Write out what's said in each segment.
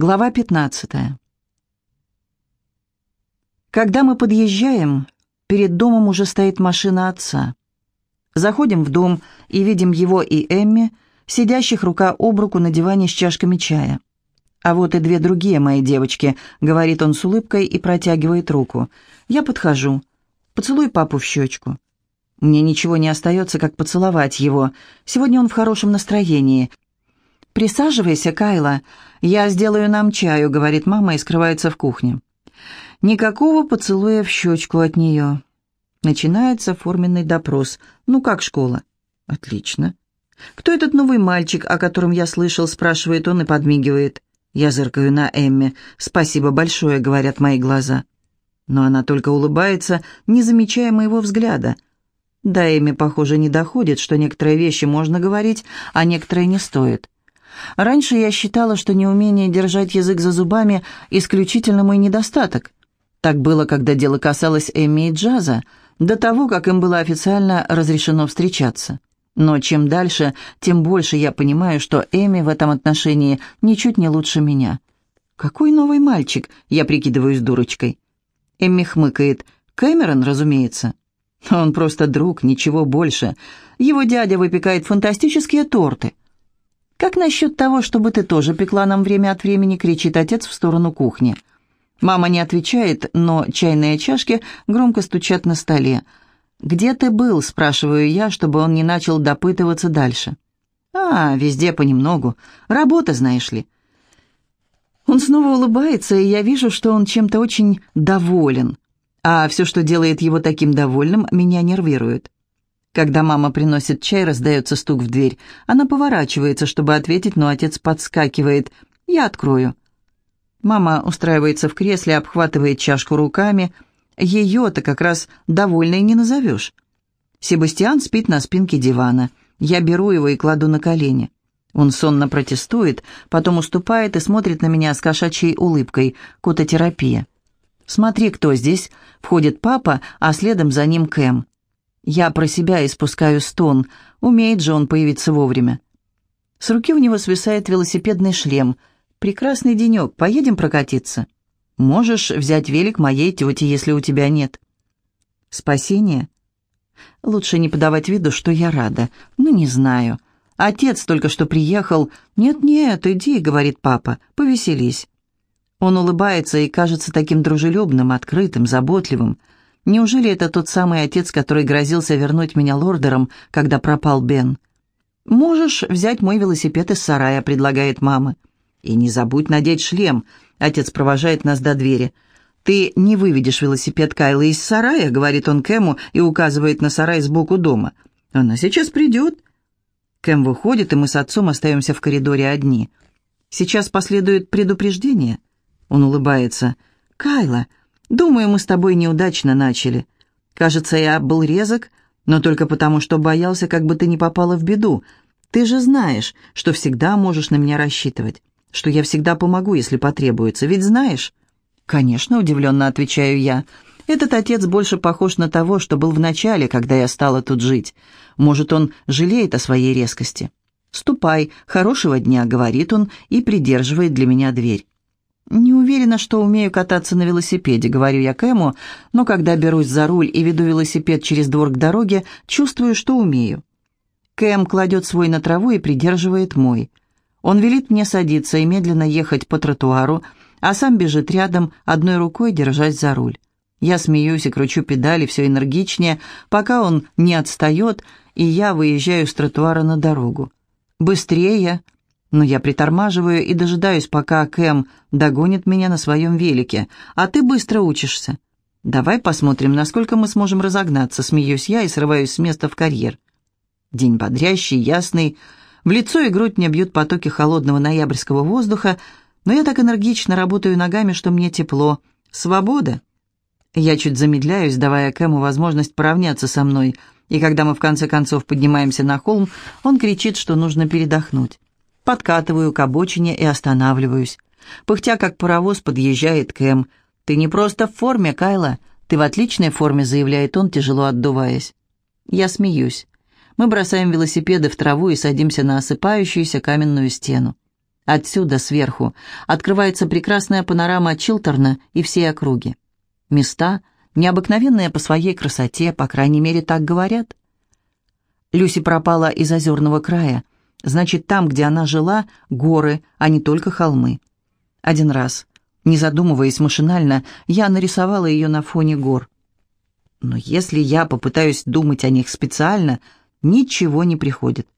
Глава 15. Когда мы подъезжаем, перед домом уже стоит машина отца. Заходим в дом и видим его и Эмми, сидящих рука об руку на диване с чашками чая. «А вот и две другие мои девочки», — говорит он с улыбкой и протягивает руку. Я подхожу. «Поцелуй папу в щечку». Мне ничего не остается, как поцеловать его. Сегодня он в хорошем настроении — «Присаживайся, Кайла. Я сделаю нам чаю», — говорит мама и скрывается в кухне. Никакого поцелуя в щечку от нее. Начинается форменный допрос. «Ну как школа?» «Отлично». «Кто этот новый мальчик, о котором я слышал?» — спрашивает он и подмигивает. Я зыркаю на Эмми. «Спасибо большое», — говорят мои глаза. Но она только улыбается, не замечая моего взгляда. До Эмми, похоже, не доходит, что некоторые вещи можно говорить, а некоторые не стоит. Раньше я считала, что неумение держать язык за зубами – исключительно мой недостаток. Так было, когда дело касалось Эми и Джаза, до того, как им было официально разрешено встречаться. Но чем дальше, тем больше я понимаю, что Эми в этом отношении ничуть не лучше меня. «Какой новый мальчик?» – я прикидываюсь дурочкой. Эмми хмыкает. «Кэмерон, разумеется». Он просто друг, ничего больше. Его дядя выпекает фантастические торты. «Как насчет того, чтобы ты тоже пекла нам время от времени?» — кричит отец в сторону кухни. Мама не отвечает, но чайные чашки громко стучат на столе. «Где ты был?» — спрашиваю я, чтобы он не начал допытываться дальше. «А, везде понемногу. Работа, знаешь ли». Он снова улыбается, и я вижу, что он чем-то очень доволен. А все, что делает его таким довольным, меня нервирует. Когда мама приносит чай, раздается стук в дверь. Она поворачивается, чтобы ответить, но отец подскакивает. «Я открою». Мама устраивается в кресле, обхватывает чашку руками. Ее-то как раз довольной не назовешь. Себастьян спит на спинке дивана. Я беру его и кладу на колени. Он сонно протестует, потом уступает и смотрит на меня с кошачьей улыбкой. Кототерапия. «Смотри, кто здесь!» Входит папа, а следом за ним Кэм. Я про себя испускаю стон. Умеет же он появиться вовремя. С руки у него свисает велосипедный шлем. «Прекрасный денек. Поедем прокатиться?» «Можешь взять велик моей тете, если у тебя нет». «Спасение?» «Лучше не подавать виду, что я рада. Ну, не знаю. Отец только что приехал. Нет-нет, иди», — говорит папа, — «повеселись». Он улыбается и кажется таким дружелюбным, открытым, заботливым. Неужели это тот самый отец, который грозился вернуть меня лордером, когда пропал Бен? «Можешь взять мой велосипед из сарая», — предлагает мама. «И не забудь надеть шлем», — отец провожает нас до двери. «Ты не выведешь велосипед Кайлы из сарая», — говорит он Кэму и указывает на сарай сбоку дома. «Она сейчас придет». Кэм выходит, и мы с отцом остаемся в коридоре одни. «Сейчас последует предупреждение». Он улыбается. «Кайла, Думаю, мы с тобой неудачно начали. Кажется, я был резок, но только потому, что боялся, как бы ты не попала в беду. Ты же знаешь, что всегда можешь на меня рассчитывать, что я всегда помогу, если потребуется, ведь знаешь?» «Конечно», — удивленно отвечаю я. «Этот отец больше похож на того, что был в начале, когда я стала тут жить. Может, он жалеет о своей резкости?» «Ступай, хорошего дня», — говорит он и придерживает для меня дверь. «Не уверена, что умею кататься на велосипеде», — говорю я Кэму, но когда берусь за руль и веду велосипед через двор к дороге, чувствую, что умею. Кэм кладет свой на траву и придерживает мой. Он велит мне садиться и медленно ехать по тротуару, а сам бежит рядом, одной рукой держась за руль. Я смеюсь и кручу педали все энергичнее, пока он не отстает, и я выезжаю с тротуара на дорогу. «Быстрее!» Но я притормаживаю и дожидаюсь, пока Кэм догонит меня на своем велике. А ты быстро учишься. Давай посмотрим, насколько мы сможем разогнаться, смеюсь я и срываюсь с места в карьер. День бодрящий, ясный. В лицо и грудь мне бьют потоки холодного ноябрьского воздуха, но я так энергично работаю ногами, что мне тепло. Свобода. Я чуть замедляюсь, давая Кэму возможность поравняться со мной, и когда мы в конце концов поднимаемся на холм, он кричит, что нужно передохнуть. Подкатываю к обочине и останавливаюсь. Пыхтя, как паровоз, подъезжает Кэм. «Ты не просто в форме, Кайла. Ты в отличной форме», — заявляет он, тяжело отдуваясь. Я смеюсь. Мы бросаем велосипеды в траву и садимся на осыпающуюся каменную стену. Отсюда, сверху, открывается прекрасная панорама Чилтерна и всей округи. Места, необыкновенные по своей красоте, по крайней мере, так говорят. Люси пропала из озерного края. Значит, там, где она жила, горы, а не только холмы. Один раз, не задумываясь машинально, я нарисовала ее на фоне гор. Но если я попытаюсь думать о них специально, ничего не приходит.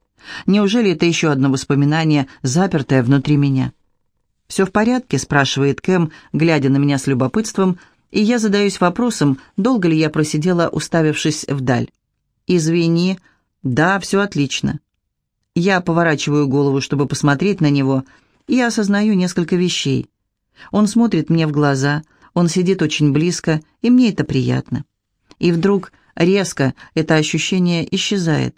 Неужели это еще одно воспоминание, запертое внутри меня? «Все в порядке?» – спрашивает Кэм, глядя на меня с любопытством, и я задаюсь вопросом, долго ли я просидела, уставившись вдаль. «Извини. Да, все отлично». Я поворачиваю голову, чтобы посмотреть на него, и осознаю несколько вещей. Он смотрит мне в глаза, он сидит очень близко, и мне это приятно. И вдруг резко это ощущение исчезает.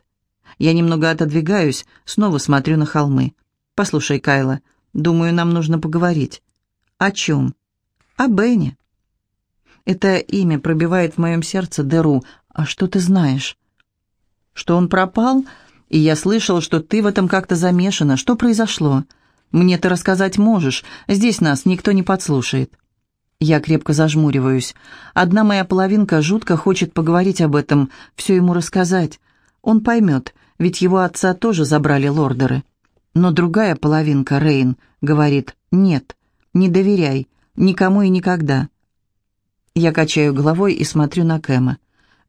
Я немного отодвигаюсь, снова смотрю на холмы. «Послушай, Кайла, думаю, нам нужно поговорить». «О чем?» «О Бене». Это имя пробивает в моем сердце дыру. «А что ты знаешь?» «Что он пропал?» «И я слышал, что ты в этом как-то замешана. Что произошло?» «Мне ты рассказать можешь. Здесь нас никто не подслушает». Я крепко зажмуриваюсь. Одна моя половинка жутко хочет поговорить об этом, все ему рассказать. Он поймет, ведь его отца тоже забрали лордеры. Но другая половинка, Рейн, говорит «нет, не доверяй, никому и никогда». Я качаю головой и смотрю на Кэма.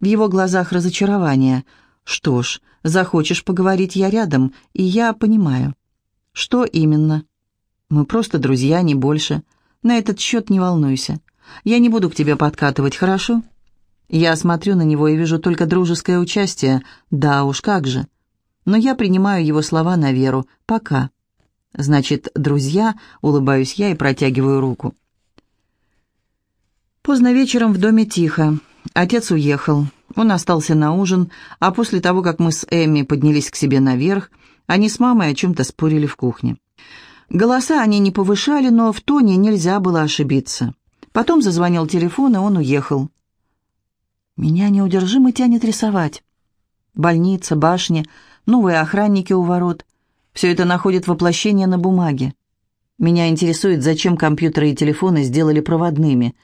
В его глазах разочарование. Что ж, захочешь поговорить я рядом, и я понимаю. Что именно? Мы просто друзья, не больше. На этот счет не волнуйся. Я не буду к тебе подкатывать, хорошо? Я смотрю на него и вижу только дружеское участие. Да уж, как же но я принимаю его слова на веру. Пока. Значит, друзья, улыбаюсь я и протягиваю руку. Поздно вечером в доме тихо. Отец уехал. Он остался на ужин, а после того, как мы с Эмми поднялись к себе наверх, они с мамой о чем-то спорили в кухне. Голоса они не повышали, но в тоне нельзя было ошибиться. Потом зазвонил телефон, и он уехал. Меня неудержимо тянет рисовать. Больница, башня, новые охранники у ворот. Все это находит воплощение на бумаге. Меня интересует, зачем компьютеры и телефоны сделали проводными.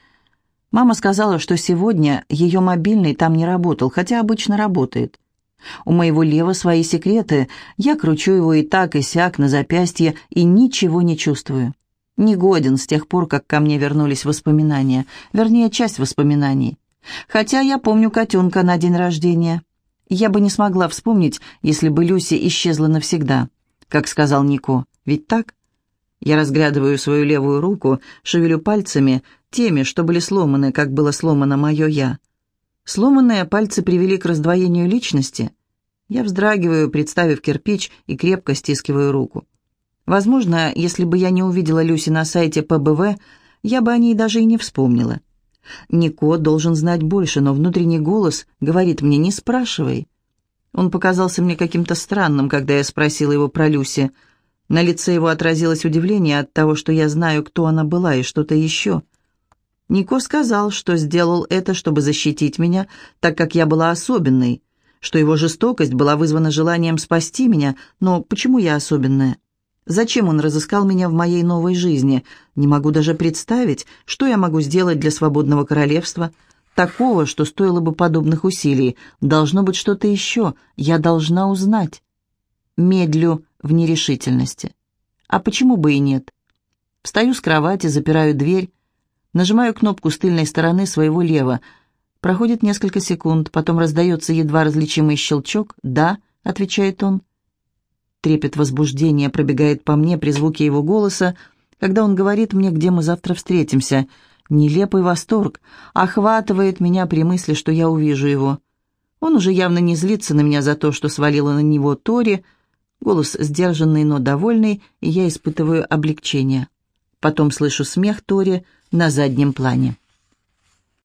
Мама сказала, что сегодня ее мобильный там не работал, хотя обычно работает. У моего Лева свои секреты, я кручу его и так, и сяк на запястье, и ничего не чувствую. Негоден с тех пор, как ко мне вернулись воспоминания, вернее, часть воспоминаний. Хотя я помню котенка на день рождения. Я бы не смогла вспомнить, если бы Люси исчезла навсегда, как сказал Нико. Ведь так? Я разглядываю свою левую руку, шевелю пальцами, теми, что были сломаны, как было сломано мое «я». Сломанные пальцы привели к раздвоению личности. Я вздрагиваю, представив кирпич, и крепко стискиваю руку. Возможно, если бы я не увидела Люси на сайте ПБВ, я бы о ней даже и не вспомнила. Нико должен знать больше, но внутренний голос говорит мне «не спрашивай». Он показался мне каким-то странным, когда я спросила его про Люси. На лице его отразилось удивление от того, что я знаю, кто она была и что-то еще. Нико сказал, что сделал это, чтобы защитить меня, так как я была особенной, что его жестокость была вызвана желанием спасти меня, но почему я особенная? Зачем он разыскал меня в моей новой жизни? Не могу даже представить, что я могу сделать для свободного королевства. Такого, что стоило бы подобных усилий. Должно быть что-то еще. Я должна узнать. Медлю в нерешительности. А почему бы и нет? Встаю с кровати, запираю дверь, нажимаю кнопку с тыльной стороны своего лева. Проходит несколько секунд, потом раздается едва различимый щелчок. «Да», — отвечает он. Трепет возбуждения пробегает по мне при звуке его голоса, когда он говорит мне, где мы завтра встретимся. Нелепый восторг охватывает меня при мысли, что я увижу его. Он уже явно не злится на меня за то, что свалила на него Тори. Голос сдержанный, но довольный, и я испытываю облегчение. Потом слышу смех Тори на заднем плане.